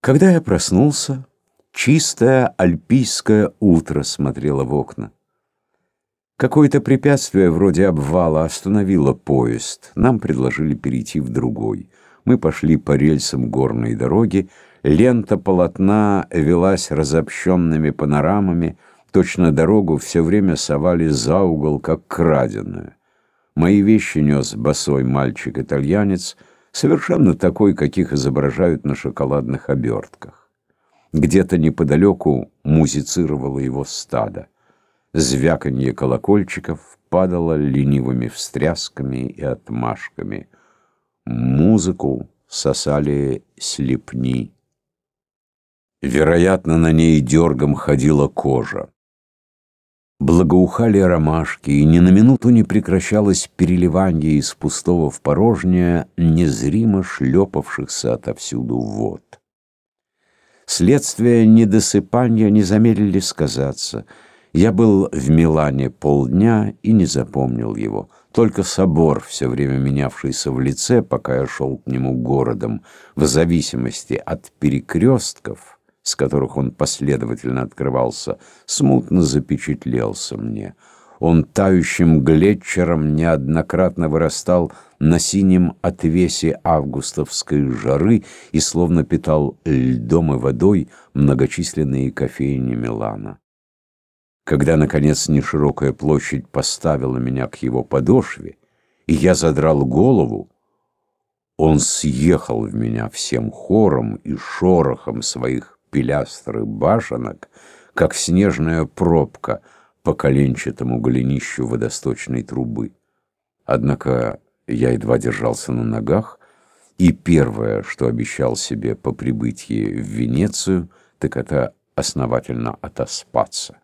Когда я проснулся, чистое альпийское утро смотрело в окна. Какое-то препятствие вроде обвала остановило поезд. Нам предложили перейти в другой. Мы пошли по рельсам горной дороги. Лента полотна велась разобщенными панорамами. Точно дорогу все время совали за угол, как краденую. Мои вещи нес босой мальчик-итальянец — совершенно такой, каких изображают на шоколадных обертках. Где-то неподалеку музицировало его стадо. Звяканье колокольчиков падало ленивыми встрясками и отмашками. Музыку сосали слепни. Вероятно, на ней дергом ходила кожа. Благоухали ромашки, и ни на минуту не прекращалось переливание из пустого в порожнее незримо шлепавшихся отовсюду вод. Следствие недосыпания не замедлили сказаться. Я был в Милане полдня и не запомнил его. Только собор, все время менявшийся в лице, пока я шел к нему городом, в зависимости от перекрестков — с которых он последовательно открывался, смутно запечатлелся мне. Он тающим глетчером неоднократно вырастал на синем отвесе августовской жары и словно питал льдом и водой многочисленные кофейни Милана. Когда, наконец, неширокая площадь поставила меня к его подошве, и я задрал голову, он съехал в меня всем хором и шорохом своих пилястры башенок, как снежная пробка по коленчатому голенищу водосточной трубы. Однако я едва держался на ногах, и первое, что обещал себе по прибытии в Венецию, так это основательно отоспаться.